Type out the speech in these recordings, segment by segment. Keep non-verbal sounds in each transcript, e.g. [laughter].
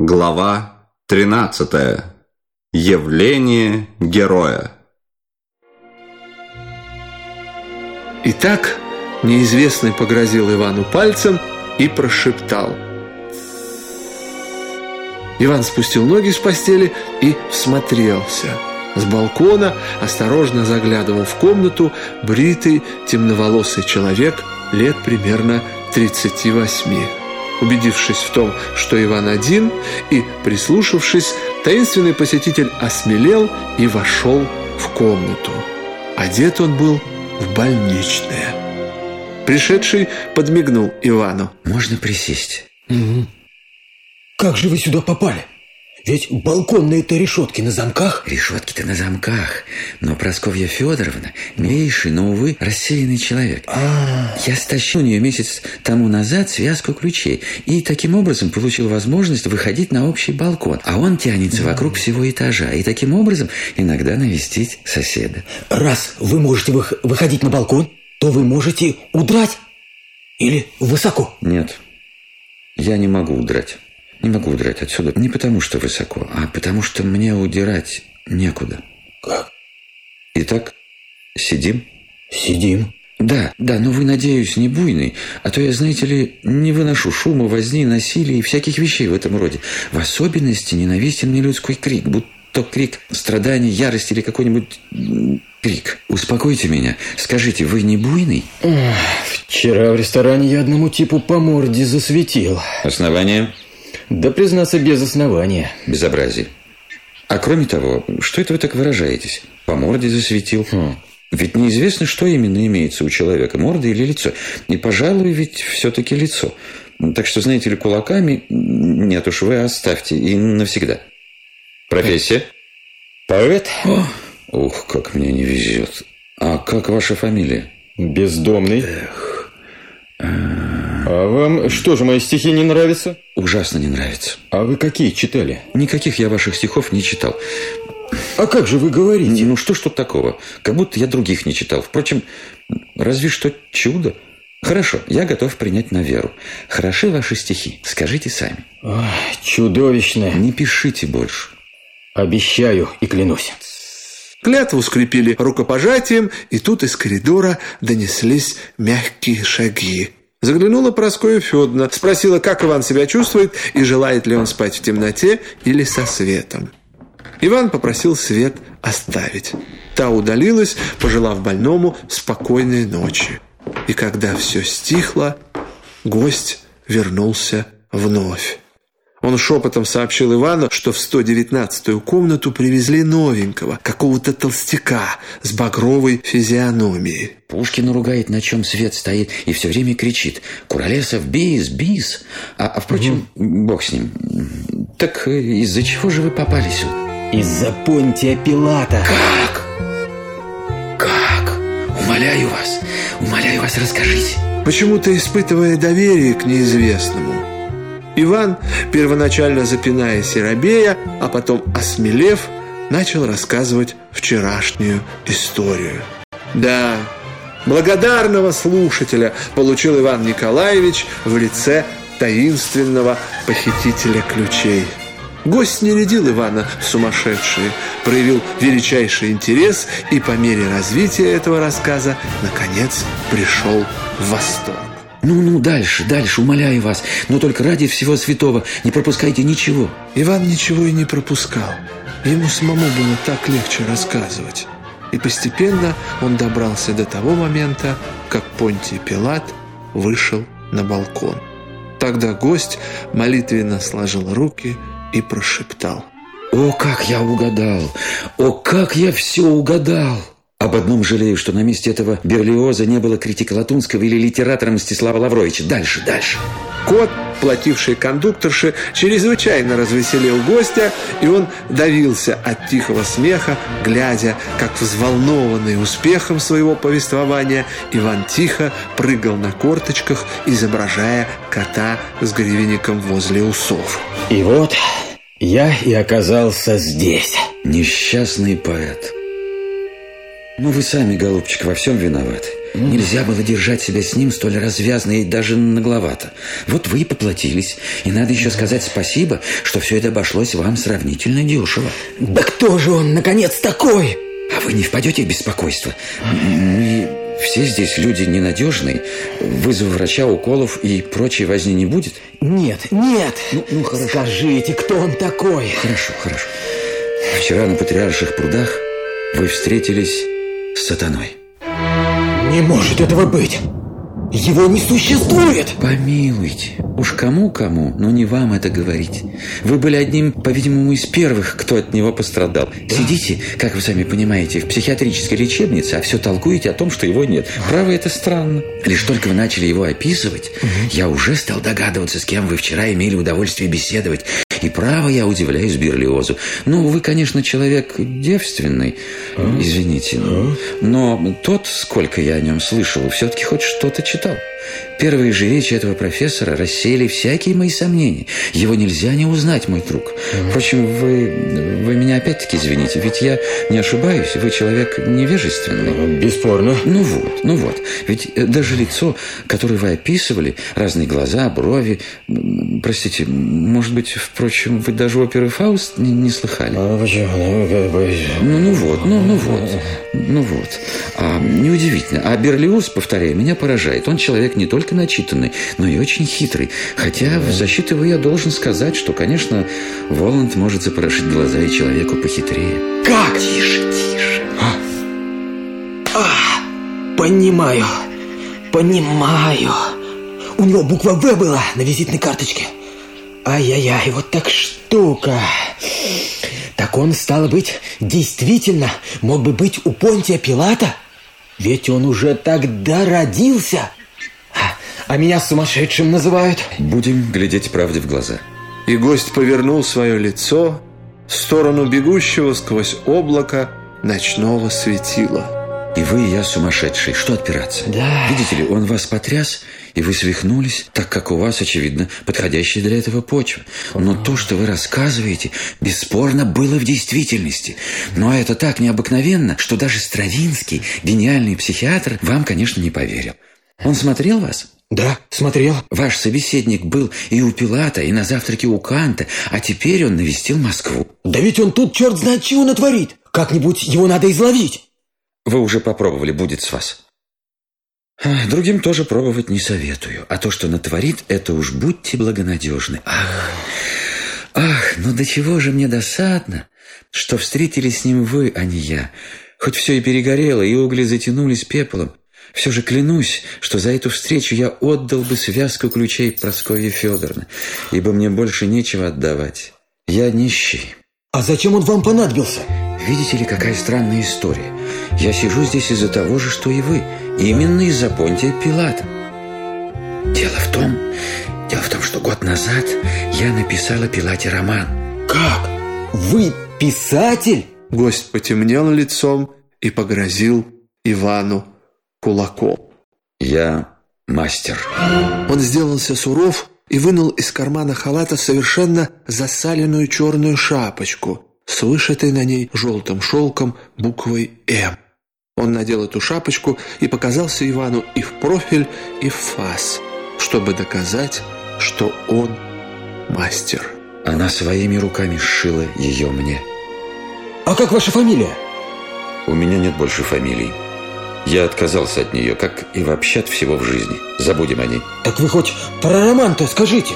Глава 13. Явление героя. Итак, неизвестный погрозил Ивану пальцем и прошептал. Иван спустил ноги с постели и всмотрелся. С балкона осторожно заглядывал в комнату бритый темноволосый человек лет примерно 38. Убедившись в том, что Иван один, и прислушавшись, таинственный посетитель осмелел и вошел в комнату. Одет он был в больничное. Пришедший подмигнул Ивану. «Можно присесть?» Угу. «Как же вы сюда попали?» Ведь балконные-то решетки на замках. Решетки-то на замках. Но Просковья Федоровна милейший, но, увы, рассеянный человек. А Я стащил у нее месяц тому назад связку ключей. И таким образом получил возможность выходить на общий балкон. А он тянется вокруг всего этажа. И таким образом иногда навестить соседа. Раз вы можете вых- выходить на балкон, то вы можете удрать. Или высоко. Нет, я не могу удрать. Не могу удрать отсюда не потому, что высоко, а потому, что мне удирать некуда. Как? Итак, сидим? Сидим. Да, да, но вы, надеюсь, не буйный, а то я, знаете ли, не выношу шума, возни, насилия и всяких вещей в этом роде. В особенности ненавистен мне людской крик, будто крик страдания, ярости или какой-нибудь крик. Успокойте меня. Скажите, вы не буйный? Вчера в ресторане я одному типу по морде засветил. Основание? Да, признаться, без основания. Безобразие. А кроме того, что это вы так выражаетесь? По морде засветил. Ведь неизвестно, что именно имеется у человека, морда или лицо. И, пожалуй, ведь все-таки лицо. Так что, знаете ли, кулаками... Нет уж, вы оставьте и навсегда. Профессия? Поэт? Ух, как мне не везет. А как ваша фамилия? Бездомный. А вам что же, мои стихи не нравятся? Ужасно не нравится. А вы какие читали? Никаких я ваших стихов не читал. А как же вы говорите? Ну что ж тут такого? Как будто я других не читал. Впрочем, разве что чудо. Хорошо, я готов принять на веру. Хороши ваши стихи, скажите сами. Ой, чудовищно. Не пишите больше. Обещаю и клянусь. Клятву скрепили рукопожатием, и тут из коридора донеслись мягкие шаги. Заглянула Проскоя Федоровна, спросила, как Иван себя чувствует и желает ли он спать в темноте или со светом. Иван попросил свет оставить. Та удалилась, пожелав больному спокойной ночи. И когда все стихло, гость вернулся вновь. Он шепотом сообщил Ивану, что в 119-ю комнату привезли новенького, какого-то толстяка с багровой физиономией. Пушкин ругает, на чем свет стоит, и все время кричит «Куролесов, бис, бис!» А, а впрочем, бог с ним. Так э, из-за чего же вы попали сюда? Из-за Понтия Пилата. Как? Как? Умоляю вас, умоляю вас, расскажите. Почему-то испытывая доверие к неизвестному. Иван, первоначально запинаясь и а потом осмелев, начал рассказывать вчерашнюю историю. Да, благодарного слушателя получил Иван Николаевич в лице таинственного похитителя ключей. Гость не рядил Ивана в сумасшедшие, проявил величайший интерес и по мере развития этого рассказа, наконец, пришел в восторг. Ну-ну, дальше, дальше, умоляю вас. Но только ради всего святого не пропускайте ничего. Иван ничего и не пропускал. Ему самому было так легче рассказывать. И постепенно он добрался до того момента, как Понтий Пилат вышел на балкон. Тогда гость молитвенно сложил руки и прошептал. О, как я угадал! О, как я все угадал! Об одном жалею, что на месте этого Берлиоза не было критика Латунского или литератора Мстислава Лавровича. Дальше, дальше. Кот, плативший кондукторше, чрезвычайно развеселил гостя, и он давился от тихого смеха, глядя, как взволнованный успехом своего повествования Иван тихо прыгал на корточках, изображая кота с гривенником возле усов. И вот я и оказался здесь. Несчастный поэт. Ну, вы сами, голубчик, во всем виноваты. Нельзя было держать себя с ним столь развязно и даже нагловато. Вот вы и поплатились. И надо еще сказать спасибо, что все это обошлось вам сравнительно дешево. Да кто же он, наконец, такой? А вы не впадете в беспокойство? Мы все здесь люди ненадежные. Вызов врача, уколов и прочей возни не будет? Нет, нет. Ну, ну хорошо. Скажите, кто он такой? Хорошо, хорошо. Вчера на Патриарших прудах вы встретились с сатаной. Не может этого быть! Его не существует! Помилуйте. Уж кому-кому, но не вам это говорить. Вы были одним, по-видимому, из первых, кто от него пострадал. Да? Сидите, как вы сами понимаете, в психиатрической лечебнице, а все толкуете о том, что его нет. Право, это странно. Лишь только вы начали его описывать, угу. я уже стал догадываться, с кем вы вчера имели удовольствие беседовать. И право я удивляюсь Берлиозу. Ну, вы, конечно, человек девственный, а? извините. А? Но тот, сколько я о нем слышал, все-таки хоть что-то читал. Первые же речи этого профессора рассеяли всякие мои сомнения. Его нельзя не узнать, мой друг. Впрочем, вы, вы меня опять-таки извините, ведь я не ошибаюсь, вы человек невежественный. Бесспорно. Ну вот, ну вот. Ведь э, даже лицо, которое вы описывали, разные глаза, брови... Простите, может быть, впрочем, вы даже оперы «Фауст» не, не слыхали? А почему? Ну, ну, ну вот, ну, ну вот, ну вот. А, неудивительно. А Берлиоз, повторяю, меня поражает. Он человек не только начитанный, но и очень хитрый. Хотя в защиту его я должен сказать, что, конечно, Воланд может запорошить глаза и человеку похитрее. Как? Тише, тише. А? А, понимаю, понимаю. У него буква «В» была на визитной карточке. Ай-яй-яй, вот так штука. Так он, стало быть, действительно мог бы быть у Понтия Пилата? Ведь он уже тогда родился. А меня сумасшедшим называют. Будем глядеть правде в глаза. И гость повернул свое лицо в сторону бегущего сквозь облако ночного светила. И вы, и я сумасшедший. Что отпираться? Да. Видите ли, он вас потряс, и вы свихнулись, так как у вас, очевидно, подходящая для этого почва. Но то, что вы рассказываете, бесспорно было в действительности. Но это так необыкновенно, что даже Стравинский, гениальный психиатр, вам, конечно, не поверил. Он смотрел вас? Да, смотрел. Ваш собеседник был и у Пилата, и на завтраке у Канта, а теперь он навестил Москву. Да ведь он тут черт знает чего натворит. Как-нибудь его надо изловить. Вы уже попробовали, будет с вас. Другим тоже пробовать не советую. А то, что натворит, это уж будьте благонадежны. Ах, ах, ну до чего же мне досадно, что встретились с ним вы, а не я. Хоть все и перегорело, и угли затянулись пеплом. Все же клянусь, что за эту встречу я отдал бы связку ключей Прасковье Федоровны, ибо мне больше нечего отдавать. Я нищий. А зачем он вам понадобился? Видите ли, какая странная история. Я сижу здесь из-за того же, что и вы. Именно из-за Понтия Пилата. Дело в том, дело в том, что год назад я написала Пилате роман. Как? Вы писатель? Гость потемнел лицом и погрозил Ивану кулаком. «Я мастер». Он сделался суров и вынул из кармана халата совершенно засаленную черную шапочку с вышитой на ней желтым шелком буквой «М». Он надел эту шапочку и показался Ивану и в профиль, и в фас, чтобы доказать, что он мастер. Она своими руками сшила ее мне. «А как ваша фамилия?» «У меня нет больше фамилий». Я отказался от нее, как и вообще от всего в жизни. Забудем о ней. Так вы хоть про роман-то скажите.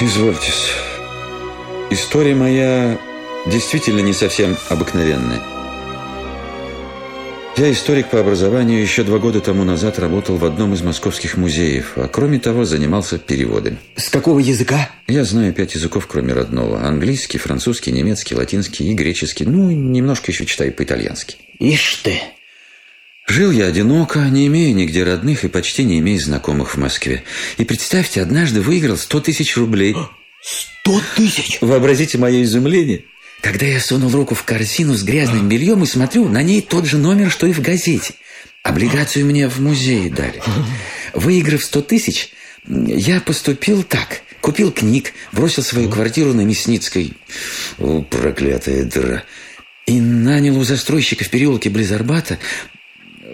Извольтесь. История моя действительно не совсем обыкновенная. Я историк по образованию, еще два года тому назад работал в одном из московских музеев, а кроме того занимался переводами. С какого языка? Я знаю пять языков, кроме родного. Английский, французский, немецкий, латинский и греческий. Ну, немножко еще читаю по-итальянски. Ишь ты! Жил я одиноко, не имея нигде родных и почти не имея знакомых в Москве. И представьте, однажды выиграл сто тысяч рублей. Сто тысяч? Вообразите мое изумление. Когда я сунул руку в корзину с грязным бельем и смотрю, на ней тот же номер, что и в газете. Облигацию мне в музее дали. Выиграв сто тысяч, я поступил так. Купил книг, бросил свою квартиру на Мясницкой. О, проклятая дыра. и нанял у застройщика в переулке близ Арбата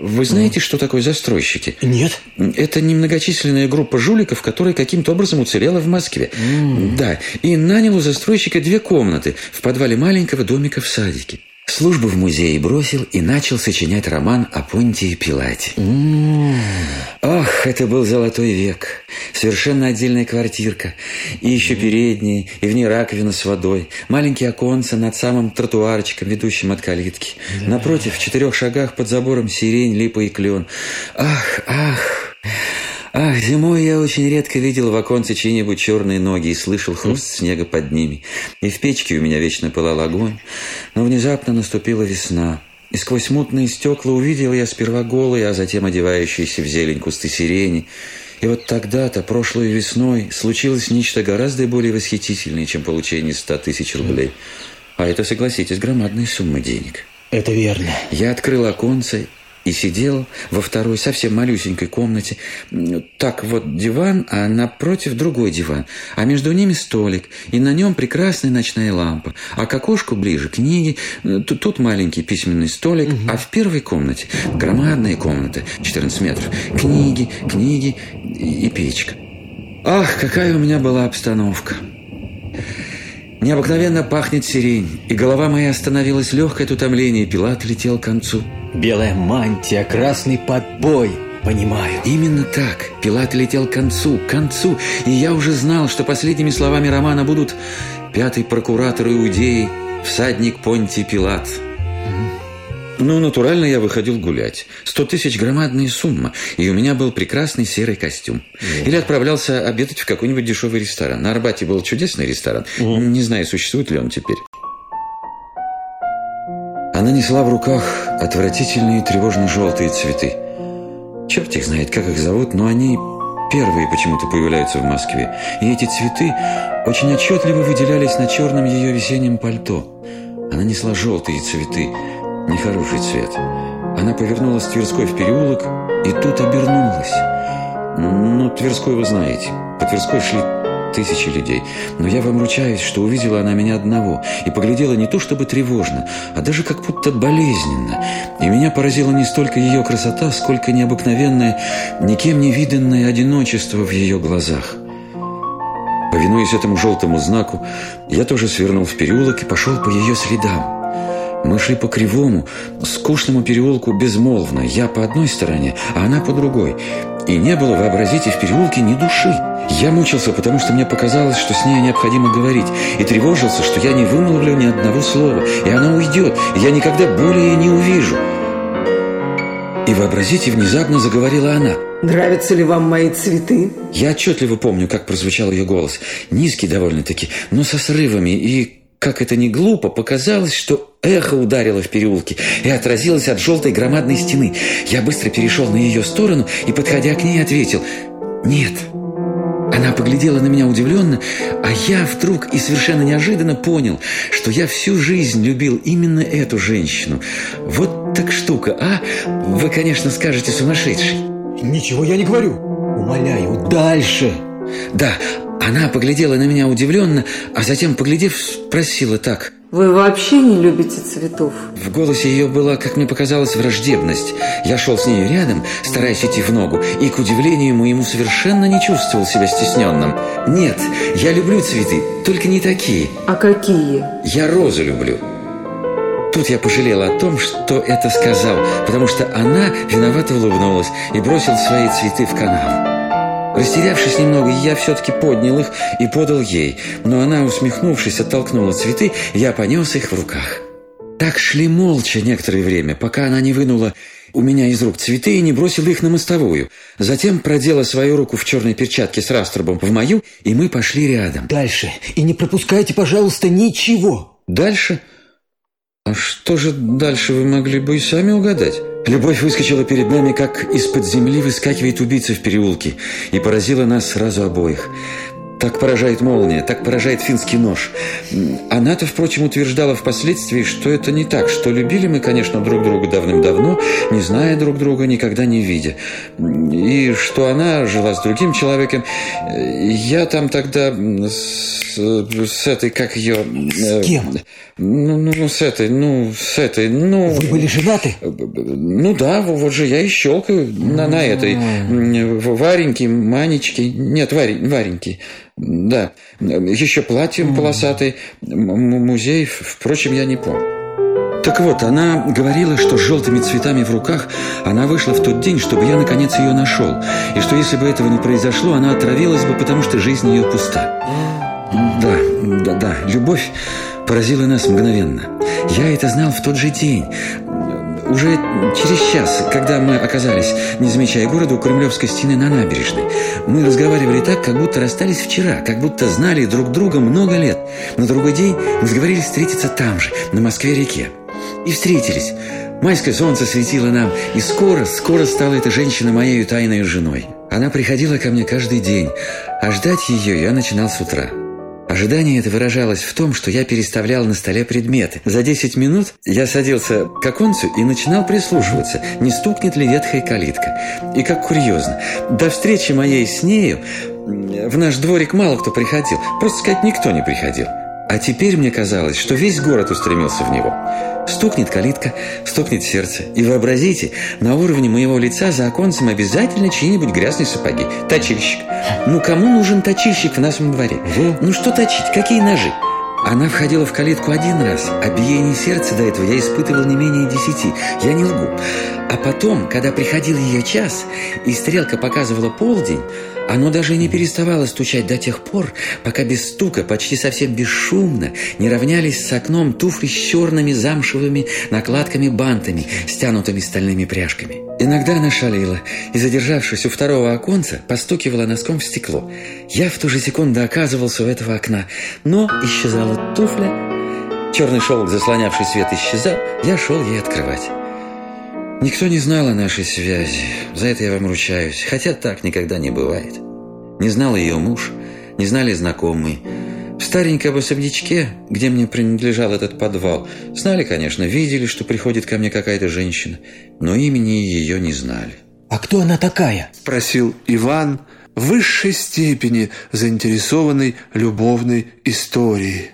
вы знаете, что такое застройщики? Нет. Это немногочисленная группа жуликов, которая каким-то образом уцелела в Москве. Mm. Да, и нанял у застройщика две комнаты в подвале маленького домика в садике. Службу в музее бросил и начал сочинять роман о Понтии Пилате. Mm. Ох, это был золотой век. Совершенно отдельная квартирка. И еще передняя, и в ней раковина с водой. Маленькие оконца над самым тротуарчиком, ведущим от калитки. Напротив, в четырех шагах под забором сирень, липа и клен. Ах, ах... Ах, зимой я очень редко видел в оконце чьи-нибудь черные ноги и слышал хруст снега под ними. И в печке у меня вечно пылал огонь. Но внезапно наступила весна. И сквозь мутные стекла увидел я сперва голые, а затем одевающиеся в зелень кусты сирени. И вот тогда-то, прошлой весной, случилось нечто гораздо более восхитительное, чем получение ста тысяч рублей. А это, согласитесь, громадная сумма денег. Это верно. Я открыл оконце и сидел во второй совсем малюсенькой комнате. Так вот диван, а напротив другой диван, а между ними столик, и на нем прекрасная ночная лампа, а к окошку ближе книги, тут маленький письменный столик, угу. а в первой комнате громадная комната, 14 метров, книги, книги и печка. Ах, какая у меня была обстановка! Необыкновенно пахнет сирень, и голова моя остановилась легкое от утомления, и Пилат летел к концу. Белая мантия, красный подбой. Понимаю. Именно так. Пилат летел к концу, к концу. И я уже знал, что последними словами романа будут «Пятый прокуратор Иудеи, всадник Понтий Пилат». Ну, натурально я выходил гулять. Сто тысяч – громадная сумма, и у меня был прекрасный серый костюм. Mm. Или отправлялся обедать в какой-нибудь дешевый ресторан. На Арбате был чудесный ресторан. Mm. Не знаю, существует ли он теперь. Она несла в руках отвратительные тревожно-желтые цветы. Черт их знает, как их зовут, но они первые почему-то появляются в Москве. И эти цветы очень отчетливо выделялись на черном ее весеннем пальто. Она несла желтые цветы, нехороший цвет. Она повернулась с Тверской в переулок и тут обернулась. Ну, Тверской вы знаете. По Тверской шли тысячи людей. Но я вам ручаюсь, что увидела она меня одного и поглядела не то чтобы тревожно, а даже как будто болезненно. И меня поразила не столько ее красота, сколько необыкновенное, никем не виданное одиночество в ее глазах. Повинуясь этому желтому знаку, я тоже свернул в переулок и пошел по ее следам. Мы шли по кривому, скучному переулку безмолвно. Я по одной стороне, а она по другой. И не было, вообразите, в переулке ни души. Я мучился, потому что мне показалось, что с ней необходимо говорить. И тревожился, что я не вымолвлю ни одного слова. И она уйдет, и я никогда более ее не увижу. И вообразите, внезапно заговорила она. «Нравятся ли вам мои цветы?» Я отчетливо помню, как прозвучал ее голос. Низкий довольно-таки, но со срывами и как это ни глупо, показалось, что эхо ударило в переулке и отразилось от желтой громадной стены. Я быстро перешел на ее сторону и, подходя к ней, ответил «Нет». Она поглядела на меня удивленно, а я вдруг и совершенно неожиданно понял, что я всю жизнь любил именно эту женщину. Вот так штука, а? Вы, конечно, скажете сумасшедший. Ничего я не говорю. Умоляю, дальше. Да, она поглядела на меня удивленно, а затем, поглядев, спросила так. «Вы вообще не любите цветов?» В голосе ее была, как мне показалось, враждебность. Я шел с ней рядом, стараясь идти в ногу, и, к удивлению моему, совершенно не чувствовал себя стесненным. «Нет, я люблю цветы, только не такие». «А какие?» «Я розы люблю». Тут я пожалел о том, что это сказал, потому что она виновато улыбнулась и бросила свои цветы в канал. Растерявшись немного, я все-таки поднял их и подал ей, но она, усмехнувшись, оттолкнула цветы, я понес их в руках. Так шли молча некоторое время, пока она не вынула у меня из рук цветы и не бросила их на мостовую. Затем продела свою руку в черной перчатке с раструбом в мою, и мы пошли рядом. Дальше. И не пропускайте, пожалуйста, ничего. Дальше? А что же дальше вы могли бы и сами угадать? Любовь выскочила перед нами, как из-под земли выскакивает убийца в переулке, и поразила нас сразу обоих. Так поражает молния, так поражает финский нож. Она-то, впрочем, утверждала впоследствии, что это не так, что любили мы, конечно, друг друга давным-давно, не зная друг друга, никогда не видя. И что она жила с другим человеком. Я там тогда с, с этой, как ее... С кем? Ну, ну, с этой, ну, с этой, ну... Вы были женаты? Ну да, вот же я и щелкаю на, на этой Вареньке, Манечке. Нет, Варень, Вареньке. Да, еще платье полосатый, музей, впрочем, я не помню. Так вот, она говорила, что с желтыми цветами в руках она вышла в тот день, чтобы я наконец ее нашел. И что если бы этого не произошло, она отравилась бы, потому что жизнь ее пуста. Да, да, да, любовь поразила нас мгновенно. Я это знал в тот же день. Уже через час, когда мы оказались, не замечая города, у Кремлевской стены на набережной, мы разговаривали так, как будто расстались вчера, как будто знали друг друга много лет. На другой день мы сговорились встретиться там же, на Москве-реке. И встретились. Майское солнце светило нам, и скоро, скоро стала эта женщина моей тайной женой. Она приходила ко мне каждый день, а ждать ее я начинал с утра. Ожидание это выражалось в том, что я переставлял на столе предметы. За 10 минут я садился к оконцу и начинал прислушиваться, не стукнет ли ветхая калитка. И как курьезно, до встречи моей с нею в наш дворик мало кто приходил, просто сказать, никто не приходил. А теперь мне казалось, что весь город устремился в него. Стукнет калитка, стукнет сердце. И вообразите, на уровне моего лица за оконцем обязательно чьи-нибудь грязные сапоги. Точильщик. Ну, кому нужен точильщик в нашем дворе? Ну, что точить? Какие ножи? Она входила в калитку один раз, а биение сердца до этого я испытывал не менее десяти. Я не лгу. А потом, когда приходил ее час, и стрелка показывала полдень, оно даже не переставало стучать до тех пор, пока без стука, почти совсем бесшумно, не равнялись с окном туфли с черными замшевыми накладками-бантами, стянутыми стальными пряжками. Иногда она шалила и, задержавшись у второго оконца, постукивала носком в стекло. Я в ту же секунду оказывался у этого окна, но исчезала туфля, черный шелк, заслонявший свет, исчезал, я шел ей открывать. Никто не знал о нашей связи. За это я вам ручаюсь. Хотя так никогда не бывает. Не знал ее муж, не знали знакомые. В стареньком особнячке, где мне принадлежал этот подвал, знали, конечно, видели, что приходит ко мне какая-то женщина, но имени ее не знали. «А кто она такая?» – спросил Иван, в высшей степени заинтересованный любовной историей.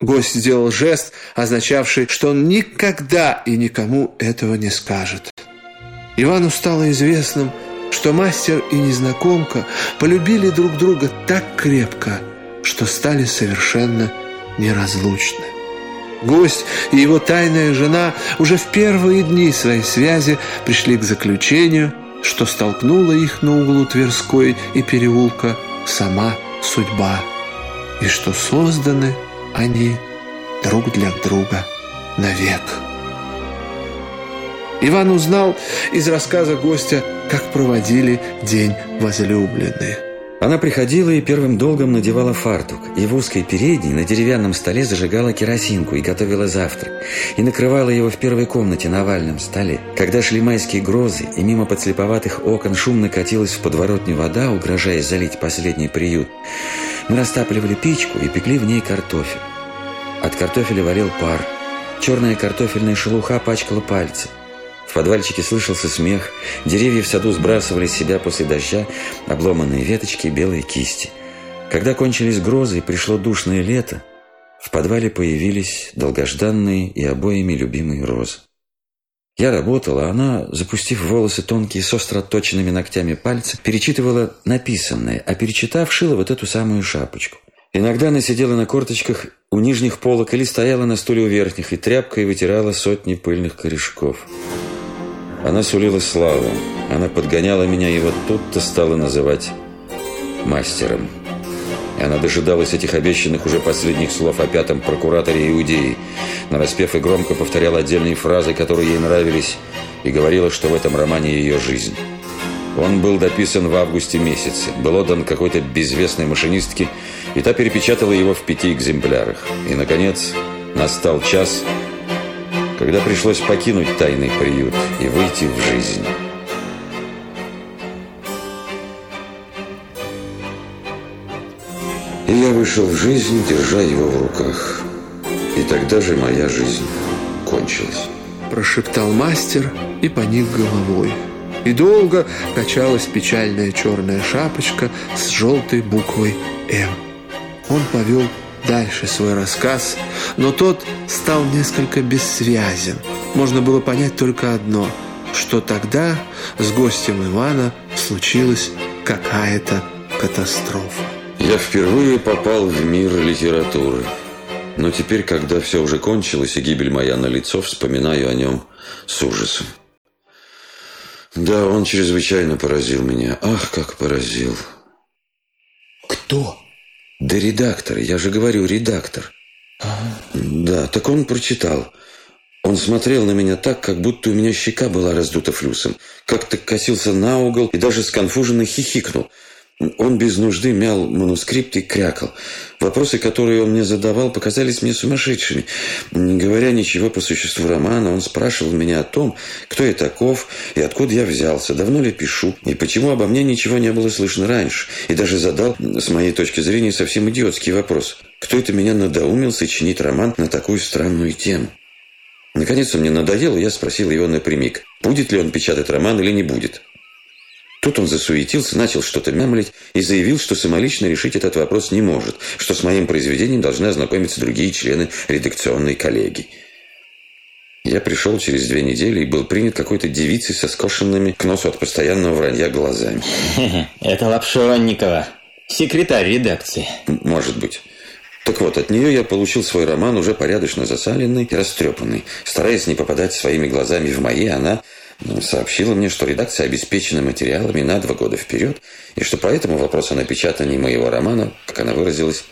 Гость сделал жест, означавший, что он никогда и никому этого не скажет. Ивану стало известным, что мастер и незнакомка полюбили друг друга так крепко, что стали совершенно неразлучны. Гость и его тайная жена уже в первые дни своей связи пришли к заключению, что столкнула их на углу Тверской и переулка сама судьба, и что созданы – они друг для друга навек. Иван узнал из рассказа гостя, как проводили день возлюбленные. Она приходила и первым долгом надевала фартук, и в узкой передней на деревянном столе зажигала керосинку и готовила завтрак, и накрывала его в первой комнате на овальном столе. Когда шли майские грозы, и мимо подслеповатых окон шумно катилась в подворотню вода, угрожая залить последний приют, мы растапливали печку и пекли в ней картофель. От картофеля варил пар. Черная картофельная шелуха пачкала пальцы. В подвальчике слышался смех. Деревья в саду сбрасывали с себя после дождя обломанные веточки и белые кисти. Когда кончились грозы и пришло душное лето, в подвале появились долгожданные и обоими любимые розы. Я работала, а она, запустив волосы тонкие с остро отточенными ногтями пальцы, перечитывала написанное, а перечитав, шила вот эту самую шапочку. Иногда она сидела на корточках у нижних полок или стояла на стуле у верхних и тряпкой вытирала сотни пыльных корешков. Она сулила славу. Она подгоняла меня и вот тут-то стала называть мастером. И она дожидалась этих обещанных уже последних слов о пятом прокураторе Иудеи. Нараспев и громко повторяла отдельные фразы, которые ей нравились, и говорила, что в этом романе ее жизнь. Он был дописан в августе месяце, был отдан какой-то безвестной машинистке, и та перепечатала его в пяти экземплярах. И, наконец, настал час, когда пришлось покинуть тайный приют и выйти в жизнь. И я вышел в жизнь, держа его в руках. И тогда же моя жизнь кончилась. Прошептал мастер и поник головой. И долго качалась печальная черная шапочка с желтой буквой «М». Он повел дальше свой рассказ, но тот стал несколько бессвязен. Можно было понять только одно, что тогда с гостем Ивана случилась какая-то катастрофа. Я впервые попал в мир литературы. Но теперь, когда все уже кончилось и гибель моя на лицо, вспоминаю о нем с ужасом. Да, он чрезвычайно поразил меня. Ах, как поразил. Кто? Да редактор, я же говорю, редактор. Да, так он прочитал. Он смотрел на меня так, как будто у меня щека была раздута флюсом. Как-то косился на угол и даже сконфуженно хихикнул. Он без нужды мял манускрипт и крякал. Вопросы, которые он мне задавал, показались мне сумасшедшими. Не говоря ничего по существу романа, он спрашивал меня о том, кто я таков и откуда я взялся, давно ли пишу, и почему обо мне ничего не было слышно раньше. И даже задал, с моей точки зрения, совсем идиотский вопрос. Кто это меня надоумил сочинить роман на такую странную тему? Наконец он мне надоел, и я спросил его напрямик, будет ли он печатать роман или не будет. Тут он засуетился, начал что-то мямлить и заявил, что самолично решить этот вопрос не может, что с моим произведением должны ознакомиться другие члены редакционной коллегии. Я пришел через две недели и был принят какой-то девицей со скошенными к носу от постоянного вранья глазами. [laughs] Это Лапшонникова, секретарь редакции. Может быть. Так вот, от нее я получил свой роман уже порядочно засаленный и растрепанный. Стараясь не попадать своими глазами в мои, она сообщила мне, что редакция обеспечена материалами на два года вперед, и что поэтому вопрос о напечатании моего романа, как она выразилась,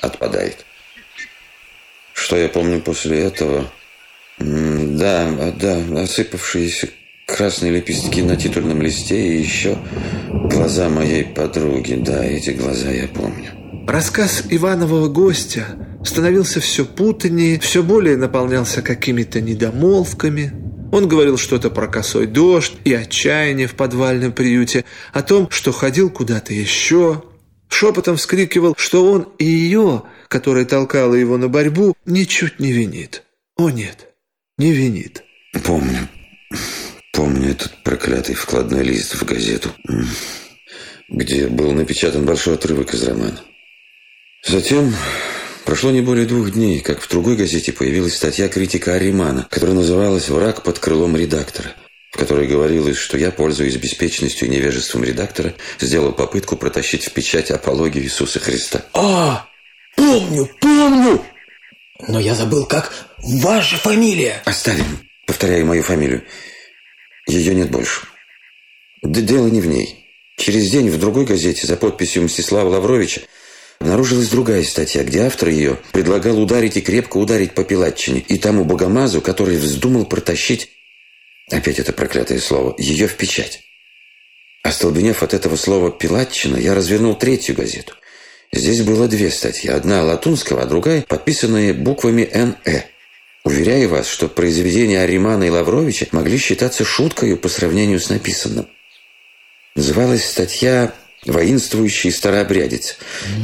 отпадает. Что я помню после этого? Да, да, осыпавшиеся красные лепестки на титульном листе и еще глаза моей подруги. Да, эти глаза я помню. Рассказ Иванового гостя становился все путаннее, все более наполнялся какими-то недомолвками. Он говорил что-то про косой дождь и отчаяние в подвальном приюте, о том, что ходил куда-то еще. Шепотом вскрикивал, что он и ее, которая толкала его на борьбу, ничуть не винит. О нет, не винит. Помню. Помню этот проклятый вкладной лист в газету, где был напечатан большой отрывок из романа. Затем прошло не более двух дней, как в другой газете появилась статья критика Аримана, которая называлась «Враг под крылом редактора», в которой говорилось, что я, пользуясь беспечностью и невежеством редактора, сделал попытку протащить в печать апологию Иисуса Христа. А, помню, помню! Но я забыл, как ваша фамилия. Оставим, повторяю мою фамилию. Ее нет больше. Да дело не в ней. Через день в другой газете за подписью Мстислава Лавровича Обнаружилась другая статья, где автор ее предлагал ударить и крепко ударить по Пилатчине и тому богомазу, который вздумал протащить, опять это проклятое слово, ее в печать. Остолбенев от этого слова «пилатчина», я развернул третью газету. Здесь было две статьи. Одна латунского, а другая подписанная буквами «НЭ». Уверяю вас, что произведения Аримана и Лавровича могли считаться шуткой по сравнению с написанным. Называлась статья воинствующий старообрядец.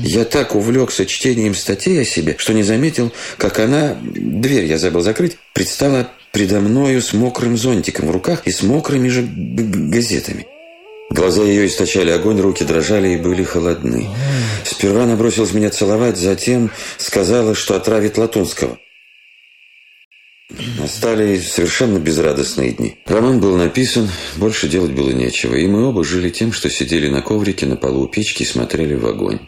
Я так увлекся чтением статей о себе, что не заметил, как она, дверь я забыл закрыть, предстала предо мною с мокрым зонтиком в руках и с мокрыми же газетами. Глаза ее источали огонь, руки дрожали и были холодны. Сперва она бросилась меня целовать, затем сказала, что отравит Латунского. Настали совершенно безрадостные дни. Роман был написан, больше делать было нечего, и мы оба жили тем, что сидели на коврике на полу у печки и смотрели в огонь.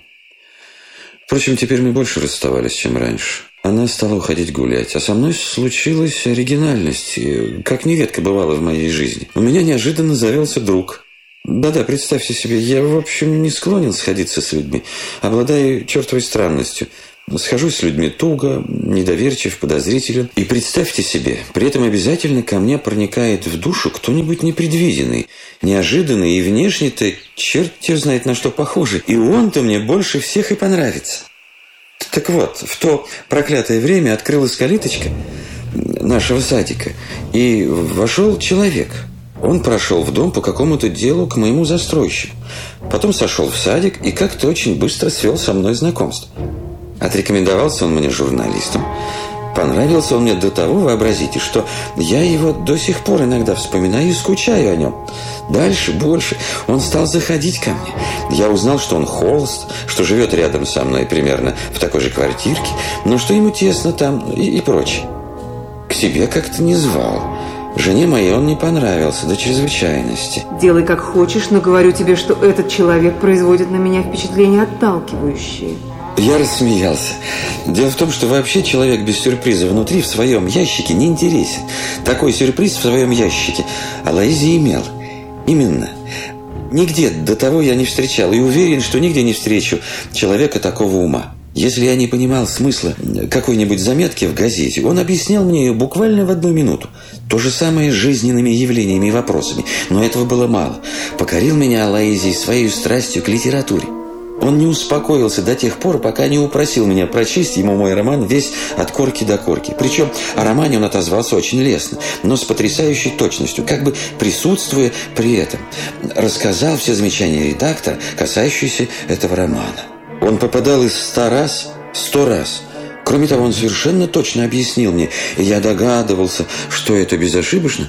Впрочем, теперь мы больше расставались, чем раньше. Она стала уходить гулять, а со мной случилась оригинальность, как нередко бывало в моей жизни. У меня неожиданно завелся друг. Да-да, представьте себе, я, в общем, не склонен сходиться с людьми, обладаю чертовой странностью – Схожусь с людьми туго, недоверчив, подозрителен. И представьте себе, при этом обязательно ко мне проникает в душу кто-нибудь непредвиденный, неожиданный и внешне-то черт его знает на что похожий. И он-то мне больше всех и понравится. Так вот, в то проклятое время открылась калиточка нашего садика, и вошел человек – он прошел в дом по какому-то делу к моему застройщику. Потом сошел в садик и как-то очень быстро свел со мной знакомство. Отрекомендовался он мне журналистом. Понравился он мне до того, вообразите, что я его до сих пор иногда вспоминаю и скучаю о нем. Дальше, больше, он стал заходить ко мне. Я узнал, что он холост, что живет рядом со мной примерно в такой же квартирке, но что ему тесно там и, и прочее. К себе как-то не звал. Жене моей он не понравился до чрезвычайности. Делай как хочешь, но говорю тебе, что этот человек производит на меня впечатление отталкивающее. Я рассмеялся. Дело в том, что вообще человек без сюрприза внутри в своем ящике не интересен. Такой сюрприз в своем ящике Алайзи имел. Именно. Нигде до того я не встречал и уверен, что нигде не встречу человека такого ума. Если я не понимал смысла какой-нибудь заметки в газете, он объяснял мне ее буквально в одну минуту. То же самое с жизненными явлениями и вопросами. Но этого было мало. Покорил меня Алаизий своей страстью к литературе. Он не успокоился до тех пор, пока не упросил меня прочесть ему мой роман весь от корки до корки. Причем о романе он отозвался очень лестно, но с потрясающей точностью, как бы присутствуя при этом. Рассказал все замечания редактора, касающиеся этого романа. Он попадал из ста раз, сто раз. Кроме того, он совершенно точно объяснил мне, и я догадывался, что это безошибочно,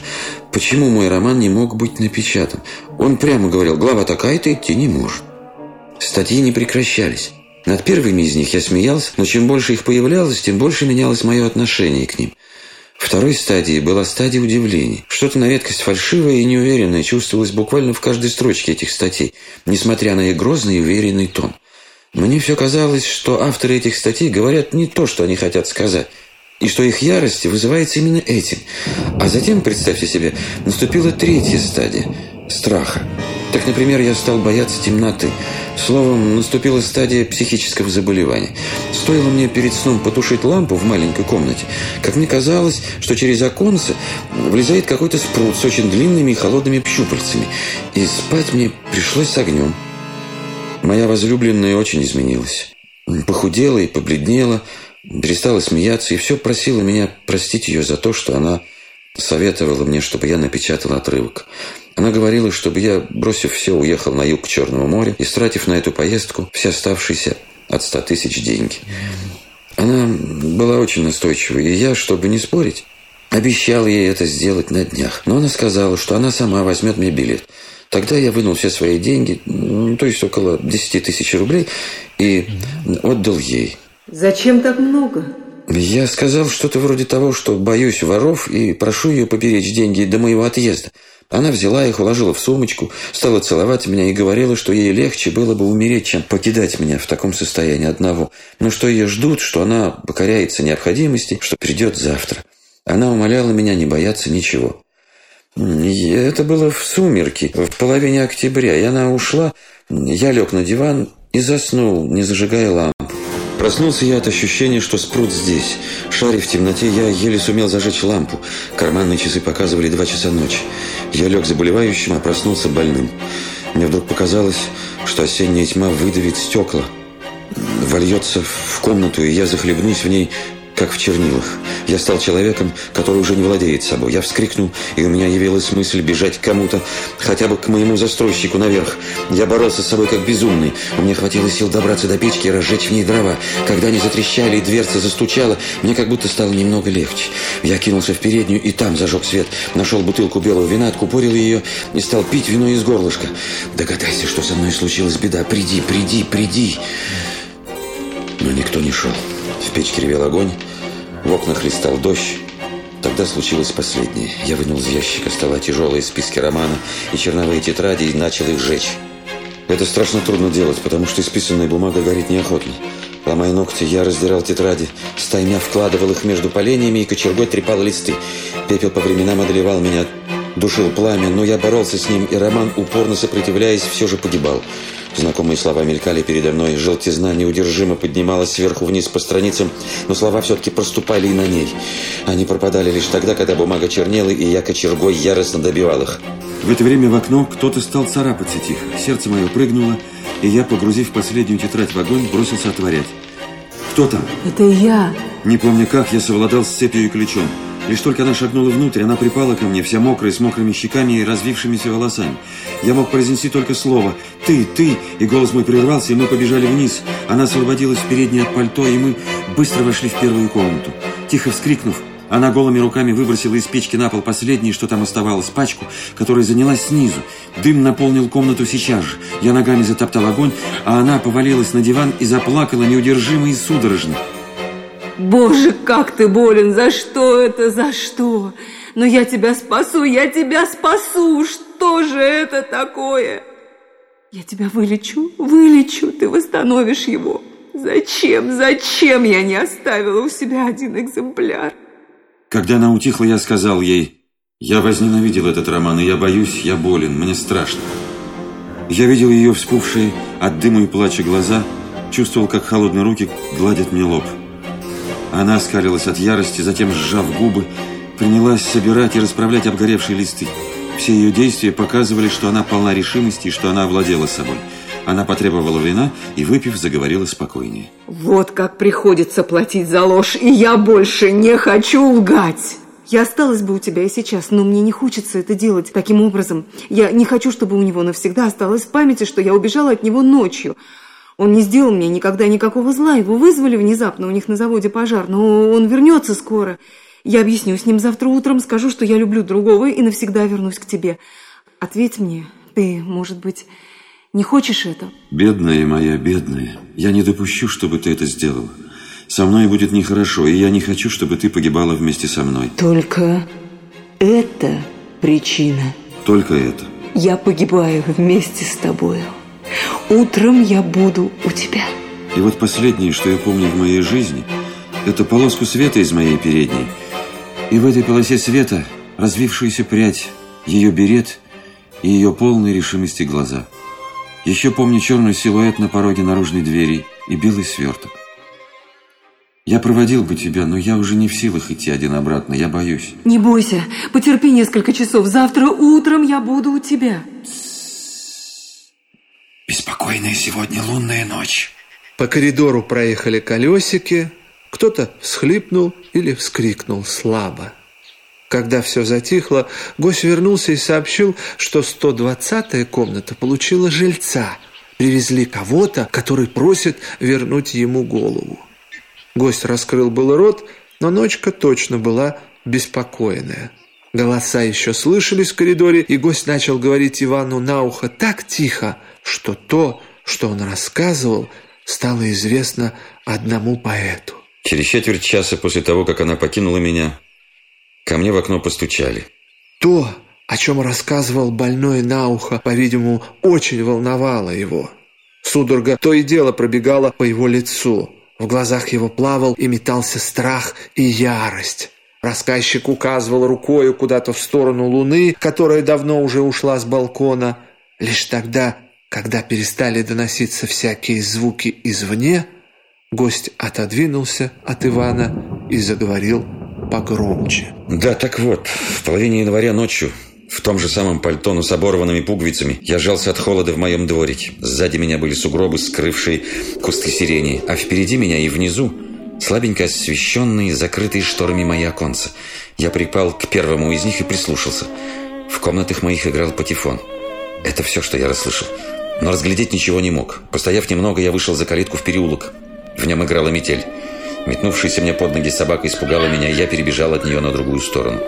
почему мой роман не мог быть напечатан. Он прямо говорил, глава такая-то идти не может. Статьи не прекращались. Над первыми из них я смеялся, но чем больше их появлялось, тем больше менялось мое отношение к ним. Второй стадией была стадия удивлений. Что-то на редкость фальшивое и неуверенное чувствовалось буквально в каждой строчке этих статей, несмотря на их грозный и уверенный тон. Мне все казалось, что авторы этих статей говорят не то, что они хотят сказать, и что их ярость вызывается именно этим. А затем, представьте себе, наступила третья стадия – страха. Так, например, я стал бояться темноты. Словом, наступила стадия психического заболевания. Стоило мне перед сном потушить лампу в маленькой комнате, как мне казалось, что через оконце влезает какой-то спрут с очень длинными и холодными щупальцами. И спать мне пришлось с огнем. Моя возлюбленная очень изменилась. Похудела и побледнела, перестала смеяться и все просила меня простить ее за то, что она советовала мне, чтобы я напечатал отрывок. Она говорила, чтобы я, бросив все, уехал на юг к Черному морю, истратив на эту поездку все оставшиеся от ста тысяч деньги. Она была очень настойчивой, и я, чтобы не спорить, обещал ей это сделать на днях. Но она сказала, что она сама возьмет мне билет. Тогда я вынул все свои деньги, ну, то есть около 10 тысяч рублей, и отдал ей. Зачем так много? Я сказал что-то вроде того, что боюсь воров и прошу ее поберечь деньги до моего отъезда. Она взяла их, уложила в сумочку, стала целовать меня и говорила, что ей легче было бы умереть, чем покидать меня в таком состоянии одного. Но что ее ждут, что она покоряется необходимости, что придет завтра. Она умоляла меня не бояться ничего. Это было в сумерки, в половине октября, и она ушла. Я лег на диван и заснул, не зажигая лампу. Проснулся я от ощущения, что спрут здесь. Шарив в темноте, я еле сумел зажечь лампу. Карманные часы показывали два часа ночи. Я лег заболевающим, а проснулся больным. Мне вдруг показалось, что осенняя тьма выдавит стекла. Вольется в комнату, и я захлебнусь в ней как в чернилах. Я стал человеком, который уже не владеет собой. Я вскрикнул, и у меня явилась мысль бежать к кому-то, хотя бы к моему застройщику наверх. Я боролся с собой как безумный. У меня хватило сил добраться до печки и разжечь в ней дрова. Когда они затрещали и дверца застучала, мне как будто стало немного легче. Я кинулся в переднюю и там зажег свет. Нашел бутылку белого вина, откупорил ее и стал пить вино из горлышка. Догадайся, что со мной случилась беда. Приди, приди, приди. Но никто не шел. В печке ревел огонь, в окнах листал дождь. Тогда случилось последнее. Я вынул из ящика стола тяжелые списки романа и черновые тетради и начал их сжечь. Это страшно трудно делать, потому что исписанная бумага горит неохотно. Ломая ногти, я раздирал тетради, стаймя вкладывал их между поленьями и кочергой трепал листы. Пепел по временам одолевал меня, душил пламя, но я боролся с ним, и роман, упорно сопротивляясь, все же погибал. Знакомые слова мелькали передо мной, желтизна неудержимо поднималась сверху вниз по страницам, но слова все-таки проступали и на ней. Они пропадали лишь тогда, когда бумага чернела, и я кочергой яростно добивал их. В это время в окно кто-то стал царапаться тихо. Сердце мое прыгнуло, и я, погрузив последнюю тетрадь в огонь, бросился отворять. «Кто там?» Это я. Не помню как, я совладал с цепью и ключом. Лишь только она шагнула внутрь, она припала ко мне, вся мокрая, с мокрыми щеками и развившимися волосами. Я мог произнести только слово «ты, ты», и голос мой прервался, и мы побежали вниз. Она освободилась в переднее от пальто, и мы быстро вошли в первую комнату. Тихо вскрикнув, она голыми руками выбросила из печки на пол последнее, что там оставалось, пачку, которая занялась снизу. Дым наполнил комнату сейчас же. Я ногами затоптал огонь, а она повалилась на диван и заплакала неудержимо и судорожно. Боже, как ты болен! За что это? За что? Но я тебя спасу, я тебя спасу! Что же это такое? Я тебя вылечу, вылечу, ты восстановишь его. Зачем, зачем я не оставила у себя один экземпляр? Когда она утихла, я сказал ей, «Я возненавидел этот роман, и я боюсь, я болен, мне страшно». Я видел ее вспухшие от дыма и плача глаза, чувствовал, как холодные руки гладят мне лоб. Она оскалилась от ярости, затем, сжав губы, принялась собирать и расправлять обгоревшие листы. Все ее действия показывали, что она полна решимости и что она овладела собой. Она потребовала вина и, выпив, заговорила спокойнее. Вот как приходится платить за ложь, и я больше не хочу лгать. Я осталась бы у тебя и сейчас, но мне не хочется это делать таким образом. Я не хочу, чтобы у него навсегда осталось в памяти, что я убежала от него ночью. Он не сделал мне никогда никакого зла. Его вызвали внезапно у них на заводе пожар, но он вернется скоро. Я объясню с ним завтра утром, скажу, что я люблю другого и навсегда вернусь к тебе. Ответь мне, ты, может быть, не хочешь это? Бедная моя, бедная, я не допущу, чтобы ты это сделала. Со мной будет нехорошо, и я не хочу, чтобы ты погибала вместе со мной. Только это причина. Только это. Я погибаю вместе с тобою. Утром я буду у тебя. И вот последнее, что я помню в моей жизни, это полоску света из моей передней. И в этой полосе света развившаяся прядь, ее берет и ее полные решимости глаза. Еще помню черный силуэт на пороге наружной двери и белый сверток. Я проводил бы тебя, но я уже не в силах идти один обратно, я боюсь. Не бойся, потерпи несколько часов. Завтра утром я буду у тебя. Беспокойная сегодня лунная ночь. По коридору проехали колесики, кто-то всхлипнул или вскрикнул слабо. Когда все затихло, гость вернулся и сообщил, что 120-я комната получила жильца. Привезли кого-то, который просит вернуть ему голову. Гость раскрыл был рот, но ночка точно была беспокойная. Голоса еще слышались в коридоре, и гость начал говорить Ивану на ухо так тихо, что то, что он рассказывал, стало известно одному поэту. Через четверть часа после того, как она покинула меня, ко мне в окно постучали. То, о чем рассказывал больной на ухо, по-видимому, очень волновало его. Судорога то и дело пробегала по его лицу. В глазах его плавал и метался страх и ярость. Рассказчик указывал рукою куда-то в сторону луны, которая давно уже ушла с балкона. Лишь тогда когда перестали доноситься всякие звуки извне, гость отодвинулся от Ивана и заговорил погромче. Да, так вот, в половине января ночью в том же самом пальто, но с оборванными пуговицами, я жался от холода в моем дворике. Сзади меня были сугробы, скрывшие кусты сирени, а впереди меня и внизу слабенько освещенные, закрытые шторами мои оконца. Я припал к первому из них и прислушался. В комнатах моих играл патефон. Это все, что я расслышал но разглядеть ничего не мог. Постояв немного, я вышел за калитку в переулок. В нем играла метель. Метнувшаяся мне под ноги собака испугала меня, и я перебежал от нее на другую сторону.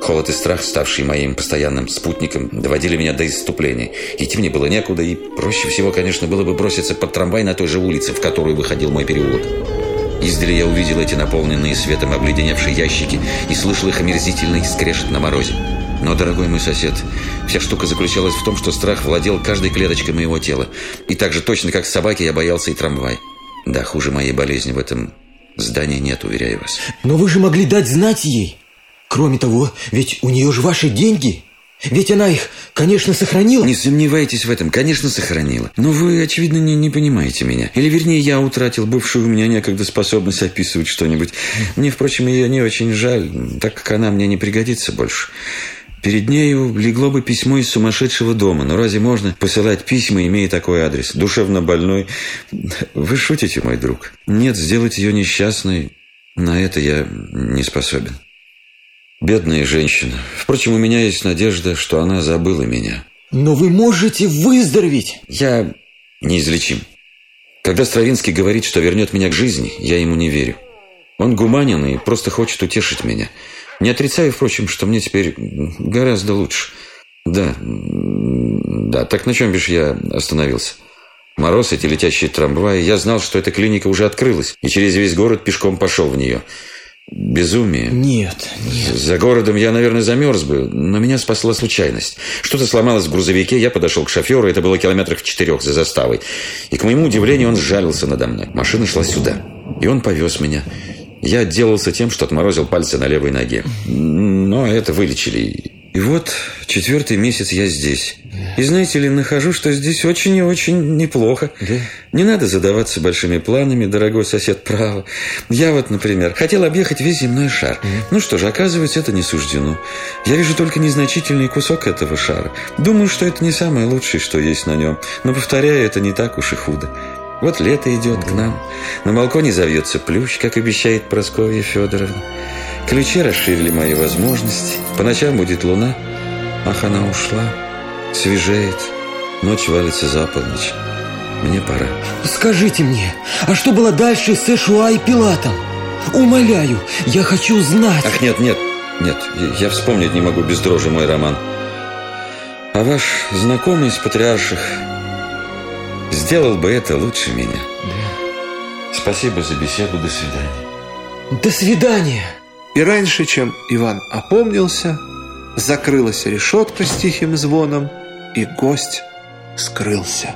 Холод и страх, ставшие моим постоянным спутником, доводили меня до исступления. Идти мне было некуда, и проще всего, конечно, было бы броситься под трамвай на той же улице, в которую выходил мой переулок. Издали я увидел эти наполненные светом обледеневшие ящики и слышал их омерзительный скрежет на морозе. Но, дорогой мой сосед, вся штука заключалась в том, что страх владел каждой клеточкой моего тела. И так же точно, как собаки, я боялся и трамвай. Да, хуже моей болезни в этом здании нет, уверяю вас. Но вы же могли дать знать ей. Кроме того, ведь у нее же ваши деньги. Ведь она их, конечно, сохранила. Не сомневайтесь в этом, конечно, сохранила. Но вы, очевидно, не, не понимаете меня. Или, вернее, я утратил бывшую у меня некогда способность описывать что-нибудь. Мне, впрочем, ее не очень жаль, так как она мне не пригодится больше. Перед нею легло бы письмо из сумасшедшего дома. Но разве можно посылать письма, имея такой адрес? Душевно больной. Вы шутите, мой друг? Нет, сделать ее несчастной, на это я не способен. Бедная женщина. Впрочем, у меня есть надежда, что она забыла меня. Но вы можете выздороветь. Я неизлечим. Когда Стравинский говорит, что вернет меня к жизни, я ему не верю. Он гуманен и просто хочет утешить меня. Не отрицаю, впрочем, что мне теперь гораздо лучше. Да, да, так на чем бишь я остановился? Мороз, эти летящие трамваи. Я знал, что эта клиника уже открылась, и через весь город пешком пошел в нее. Безумие. Нет, нет. За городом я, наверное, замерз бы, но меня спасла случайность. Что-то сломалось в грузовике, я подошел к шоферу, это было километрах в четырех за заставой. И, к моему удивлению, он сжалился надо мной. Машина шла сюда, и он повез меня. Я отделался тем, что отморозил пальцы на левой ноге. Но это вылечили. И вот четвертый месяц я здесь. И знаете ли, нахожу, что здесь очень и очень неплохо. Да? Не надо задаваться большими планами, дорогой сосед, право. Я вот, например, хотел объехать весь земной шар. Ну что же, оказывается, это не суждено. Я вижу только незначительный кусок этого шара. Думаю, что это не самое лучшее, что есть на нем. Но, повторяю, это не так уж и худо. Вот лето идет к нам. На балконе завьется плющ, как обещает Прасковья Федоровна. Ключи расширили мои возможности. По ночам будет луна. Ах, она ушла. Свежеет. Ночь валится за полночь. Мне пора. Скажите мне, а что было дальше с Эшуа и Пилатом? Умоляю, я хочу знать. Ах, нет, нет, нет. Я вспомнить не могу без дрожи мой роман. А ваш знакомый из патриарших сделал бы это лучше меня. Да. Спасибо за беседу. До свидания. До свидания. И раньше, чем Иван опомнился, закрылась решетка с тихим звоном, и гость скрылся.